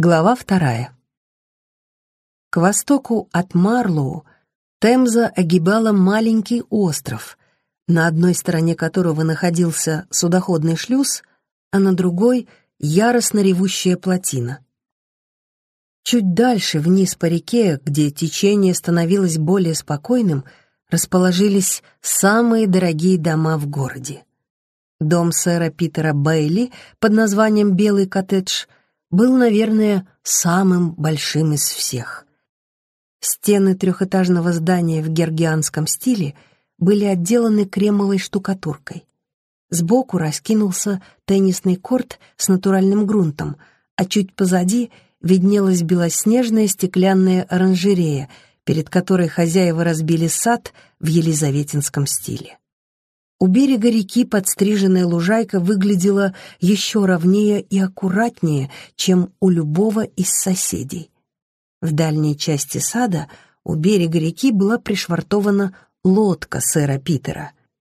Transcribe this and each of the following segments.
Глава вторая. К востоку от Марлоу Темза огибала маленький остров, на одной стороне которого находился судоходный шлюз, а на другой — яростно ревущая плотина. Чуть дальше, вниз по реке, где течение становилось более спокойным, расположились самые дорогие дома в городе. Дом сэра Питера Бейли под названием «Белый коттедж» был, наверное, самым большим из всех. Стены трехэтажного здания в гергианском стиле были отделаны кремовой штукатуркой. Сбоку раскинулся теннисный корт с натуральным грунтом, а чуть позади виднелась белоснежная стеклянная оранжерея, перед которой хозяева разбили сад в елизаветинском стиле. У берега реки подстриженная лужайка выглядела еще ровнее и аккуратнее, чем у любого из соседей. В дальней части сада у берега реки была пришвартована лодка сэра Питера.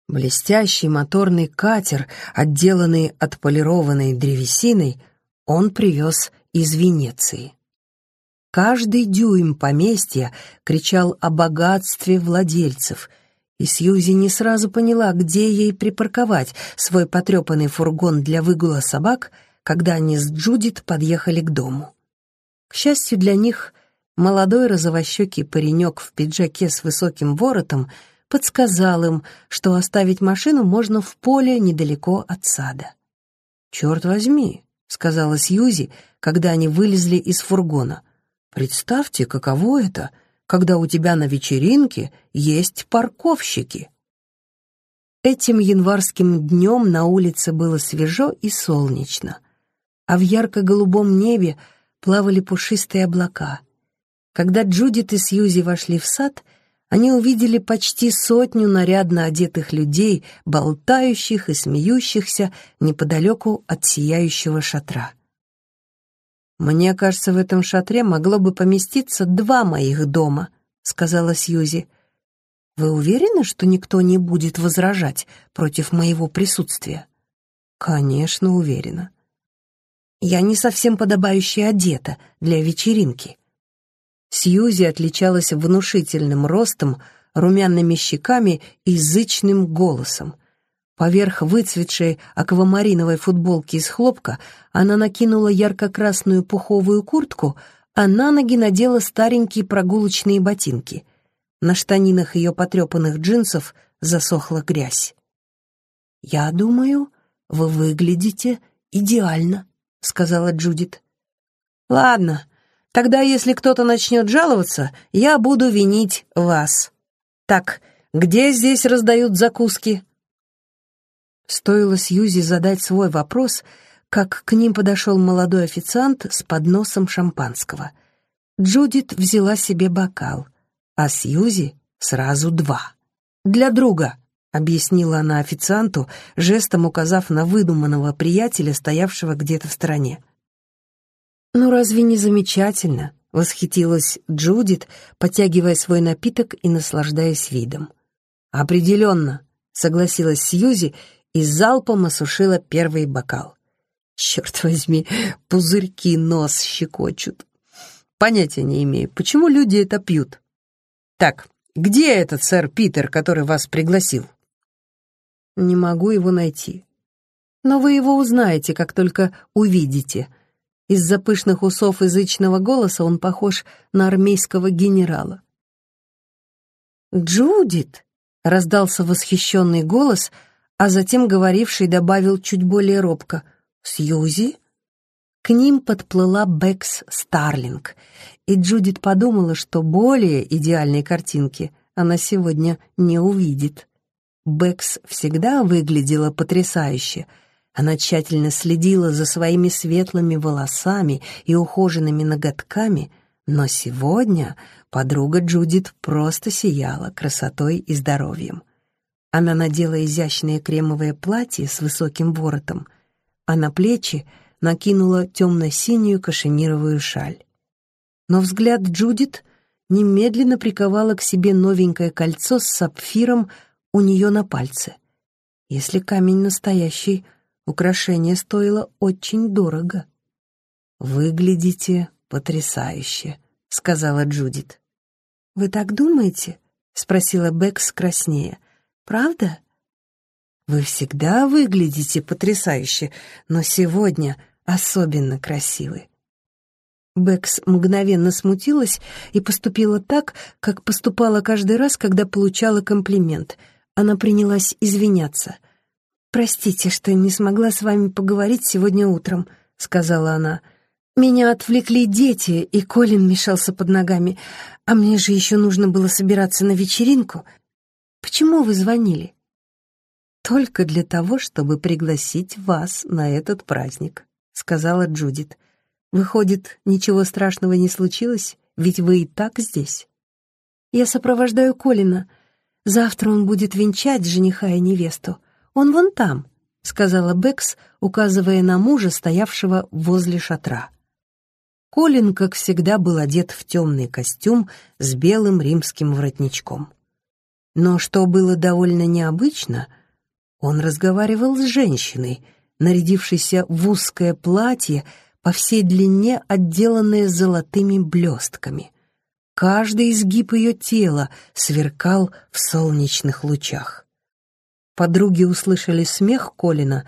Блестящий моторный катер, отделанный отполированной древесиной, он привез из Венеции. Каждый дюйм поместья кричал о богатстве владельцев — и Сьюзи не сразу поняла, где ей припарковать свой потрепанный фургон для выгула собак, когда они с Джудит подъехали к дому. К счастью для них, молодой розовощекий паренек в пиджаке с высоким воротом подсказал им, что оставить машину можно в поле недалеко от сада. «Черт возьми», — сказала Сьюзи, когда они вылезли из фургона. «Представьте, каково это — когда у тебя на вечеринке есть парковщики. Этим январским днем на улице было свежо и солнечно, а в ярко-голубом небе плавали пушистые облака. Когда Джудит и Сьюзи вошли в сад, они увидели почти сотню нарядно одетых людей, болтающих и смеющихся неподалеку от сияющего шатра. «Мне кажется, в этом шатре могло бы поместиться два моих дома», — сказала Сьюзи. «Вы уверены, что никто не будет возражать против моего присутствия?» «Конечно, уверена. Я не совсем подобающе одета для вечеринки». Сьюзи отличалась внушительным ростом, румяными щеками и язычным голосом. Поверх выцветшей аквамариновой футболки из хлопка она накинула ярко-красную пуховую куртку, а на ноги надела старенькие прогулочные ботинки. На штанинах ее потрепанных джинсов засохла грязь. «Я думаю, вы выглядите идеально», — сказала Джудит. «Ладно, тогда если кто-то начнет жаловаться, я буду винить вас. Так, где здесь раздают закуски?» Стоило Сьюзи задать свой вопрос, как к ним подошел молодой официант с подносом шампанского. Джудит взяла себе бокал, а Сьюзи сразу два. «Для друга», — объяснила она официанту, жестом указав на выдуманного приятеля, стоявшего где-то в стороне. «Ну разве не замечательно?» — восхитилась Джудит, потягивая свой напиток и наслаждаясь видом. «Определенно», — согласилась Сьюзи и залпом осушила первый бокал. Черт возьми, пузырьки нос щекочут. Понятия не имею, почему люди это пьют. Так, где этот сэр Питер, который вас пригласил? Не могу его найти. Но вы его узнаете, как только увидите. Из-за пышных усов язычного голоса он похож на армейского генерала. «Джудит!» — раздался восхищенный голос — а затем говоривший добавил чуть более робко «Сьюзи?» К ним подплыла Бэкс Старлинг, и Джудит подумала, что более идеальной картинки она сегодня не увидит. Бэкс всегда выглядела потрясающе. Она тщательно следила за своими светлыми волосами и ухоженными ноготками, но сегодня подруга Джудит просто сияла красотой и здоровьем. Она надела изящное кремовое платье с высоким воротом, а на плечи накинула темно-синюю кашемировую шаль. Но взгляд Джудит немедленно приковало к себе новенькое кольцо с сапфиром у нее на пальце. Если камень настоящий, украшение стоило очень дорого. «Выглядите потрясающе», — сказала Джудит. «Вы так думаете?» — спросила Бэкс краснее. «Правда?» «Вы всегда выглядите потрясающе, но сегодня особенно красивы». Бэкс мгновенно смутилась и поступила так, как поступала каждый раз, когда получала комплимент. Она принялась извиняться. «Простите, что не смогла с вами поговорить сегодня утром», — сказала она. «Меня отвлекли дети, и Колин мешался под ногами, а мне же еще нужно было собираться на вечеринку. Почему вы звонили?» «Только для того, чтобы пригласить вас на этот праздник», — сказала Джудит. Выходит, ничего страшного не случилось, ведь вы и так здесь. Я сопровождаю Колина. Завтра он будет венчать жениха и невесту. Он вон там, — сказала Бэкс, указывая на мужа, стоявшего возле шатра. Колин, как всегда, был одет в темный костюм с белым римским воротничком. Но что было довольно необычно, он разговаривал с женщиной, нарядившейся в узкое платье, по всей длине отделанная золотыми блестками. Каждый изгиб ее тела сверкал в солнечных лучах. Подруги услышали смех Колина,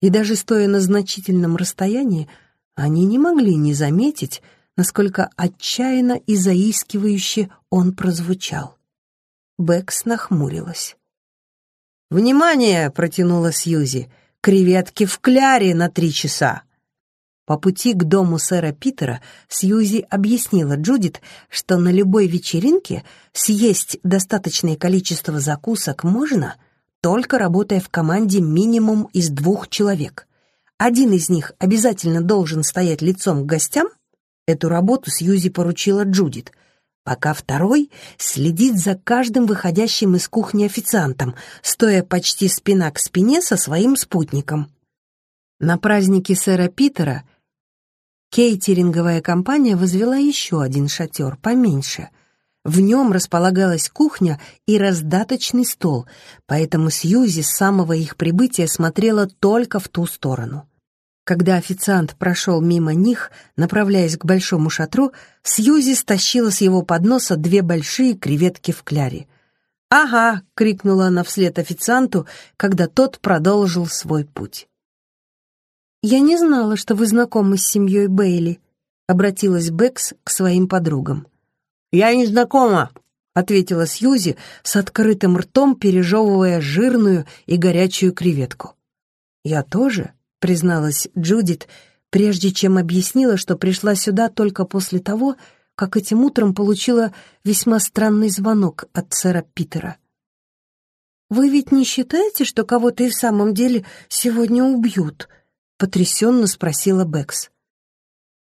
и даже стоя на значительном расстоянии, они не могли не заметить, насколько отчаянно и заискивающе он прозвучал. Бэкс нахмурилась. «Внимание!» — протянула Сьюзи. «Креветки в кляре на три часа!» По пути к дому сэра Питера Сьюзи объяснила Джудит, что на любой вечеринке съесть достаточное количество закусок можно, только работая в команде минимум из двух человек. Один из них обязательно должен стоять лицом к гостям, эту работу Сьюзи поручила Джудит, пока второй следит за каждым выходящим из кухни официантом, стоя почти спина к спине со своим спутником. На празднике сэра Питера – Кейтеринговая компания возвела еще один шатер, поменьше. В нем располагалась кухня и раздаточный стол, поэтому Сьюзи с самого их прибытия смотрела только в ту сторону. Когда официант прошел мимо них, направляясь к большому шатру, Сьюзи стащила с его подноса две большие креветки в кляре. «Ага!» — крикнула она вслед официанту, когда тот продолжил свой путь. «Я не знала, что вы знакомы с семьей Бейли», — обратилась Бэкс к своим подругам. «Я не знакома», — ответила Сьюзи с открытым ртом, пережевывая жирную и горячую креветку. «Я тоже», — призналась Джудит, прежде чем объяснила, что пришла сюда только после того, как этим утром получила весьма странный звонок от сэра Питера. «Вы ведь не считаете, что кого-то и в самом деле сегодня убьют?» — потрясенно спросила Бэкс.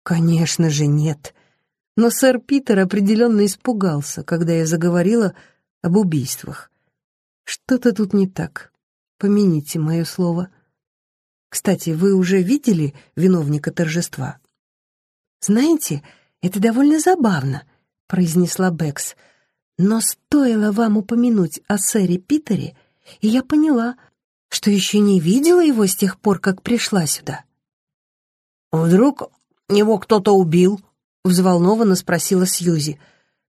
«Конечно же нет. Но сэр Питер определенно испугался, когда я заговорила об убийствах. Что-то тут не так. Помяните мое слово. Кстати, вы уже видели виновника торжества?» «Знаете, это довольно забавно», — произнесла Бэкс. «Но стоило вам упомянуть о сэре Питере, и я поняла — что еще не видела его с тех пор, как пришла сюда. «Вдруг его кто-то убил?» — взволнованно спросила Сьюзи.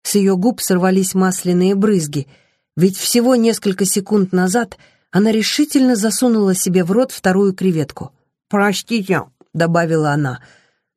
С ее губ сорвались масляные брызги, ведь всего несколько секунд назад она решительно засунула себе в рот вторую креветку. «Простите», — добавила она,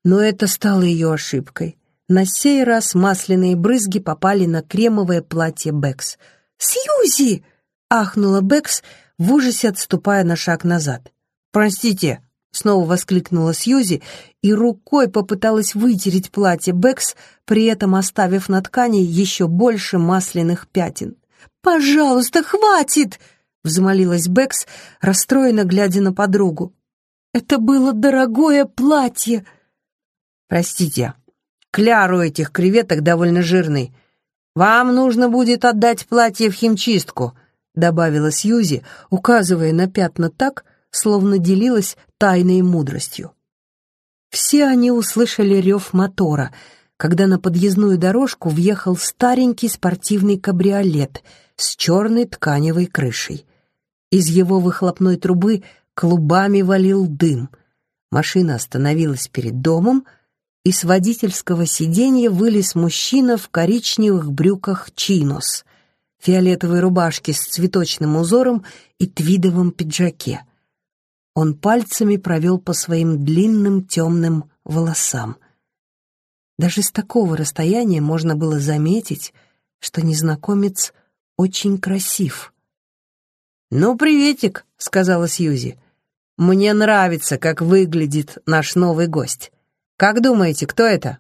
но это стало ее ошибкой. На сей раз масляные брызги попали на кремовое платье Бэкс. «Сьюзи!» — ахнула Бэкс, в ужасе отступая на шаг назад. «Простите!» — снова воскликнула Сьюзи и рукой попыталась вытереть платье Бэкс, при этом оставив на ткани еще больше масляных пятен. «Пожалуйста, хватит!» — взмолилась Бэкс, расстроенно глядя на подругу. «Это было дорогое платье!» «Простите, кляру этих креветок довольно жирный. Вам нужно будет отдать платье в химчистку», добавила Сьюзи, указывая на пятна так, словно делилась тайной мудростью. Все они услышали рев мотора, когда на подъездную дорожку въехал старенький спортивный кабриолет с черной тканевой крышей. Из его выхлопной трубы клубами валил дым. Машина остановилась перед домом, и с водительского сиденья вылез мужчина в коричневых брюках чинос, фиолетовой рубашке с цветочным узором и твидовом пиджаке. Он пальцами провел по своим длинным темным волосам. Даже с такого расстояния можно было заметить, что незнакомец очень красив. «Ну, приветик», — сказала Сьюзи. «Мне нравится, как выглядит наш новый гость. Как думаете, кто это?»